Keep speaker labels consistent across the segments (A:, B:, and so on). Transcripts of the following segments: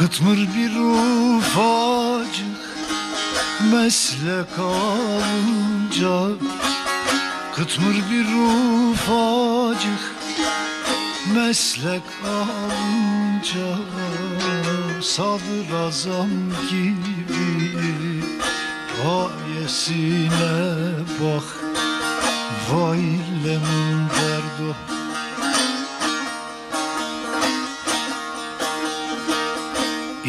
A: Kıtmır bir ufacık meslek alınca. Kıtmır bir ufacık meslek alınca. Sadrazam gibi ayesine bak. Vay lemun derdo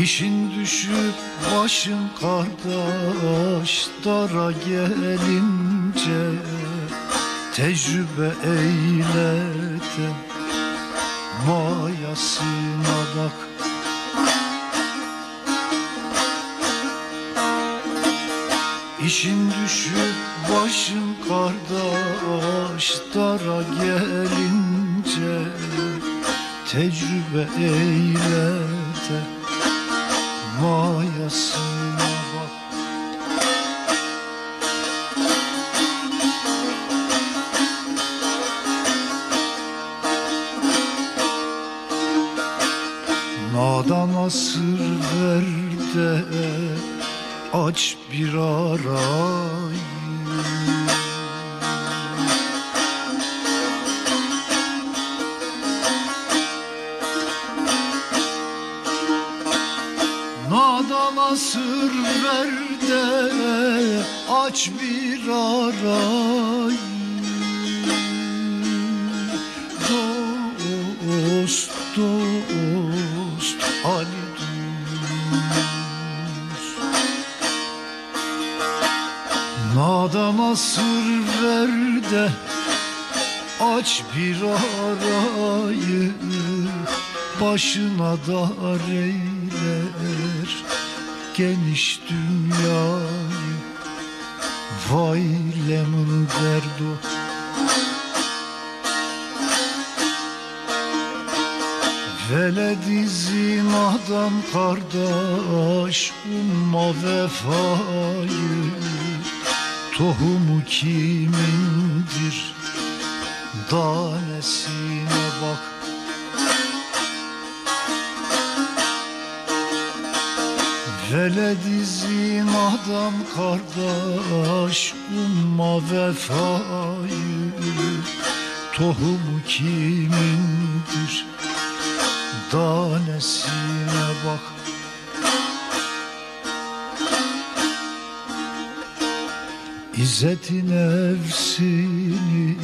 A: İşin düşüp başın kardeş dara gelince Tecrübe eyle de mayasına bak. İşin düşüp başın kardeş dara gelince Tecrübe eyle de mayasına bak. Nadana sır ver de aç bir arayı aç bir arayı. Dost dost Ali dost Nadana sır ver de aç bir arayı. Başına dar eyler geniş dünyayı Vay lemon derdo Veledi zinadan kardeş umma vefayı. Tohumu kimindir? Danesine bak Veledi zinadan kardeş umma vefayı Tohumu kimindir? Danesine bak. İzzetin nefsini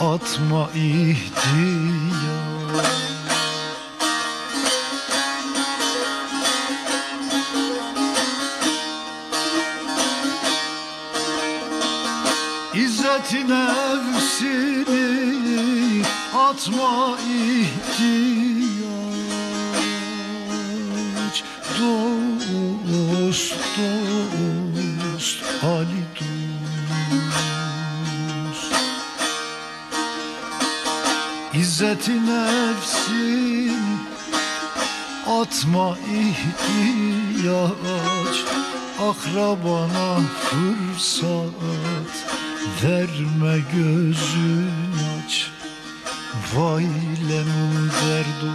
A: atma ihtiyar İzzetin nefsini atma ihtiyaç. Dost, dost, Ali dost. İzzetin nefsini atma ihtiyaç. Akrabana fırsat verme gözün aç. Vay lemon derdo.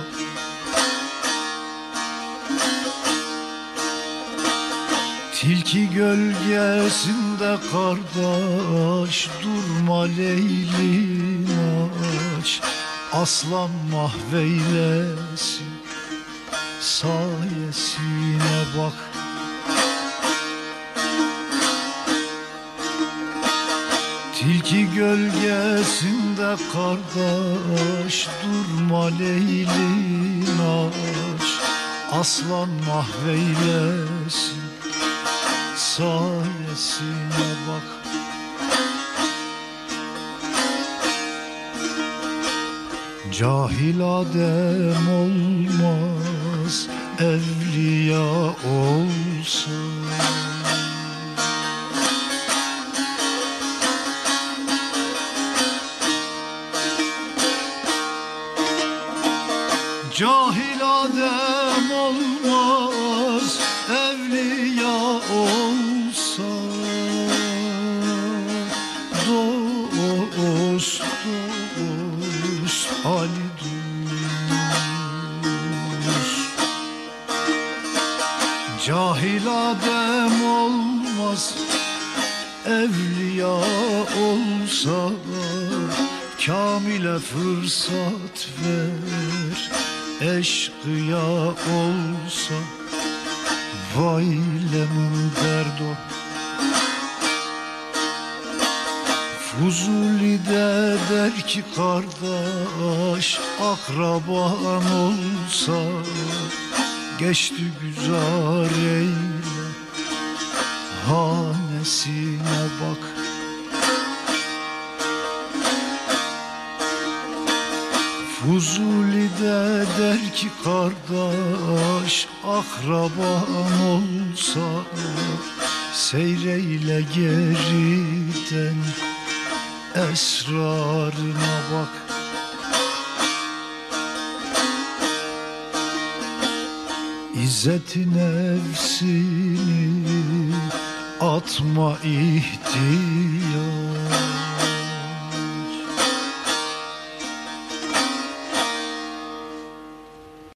A: Tilki gölgesinde kardeş Durma leylin aç. Aslan mahveylesin Sayesine bak gölgesinde kardeş Durma leylin aç Aslan mahveylesin Sayesine bak. Cahil adem olmaz Evliya olsa Cahil adem olmaz Evliya olsa Kamile fırsat ver. Eşkıya olsa Vay lemun derdo. Fuzuli de der ki kardeş akraban olsa Geçti güzar eyle hanesine bak. Fuzuli de der ki kardeş akraban olsa Seyreyle geriden esrarına bak İzzeti nefsini atma ihtiyar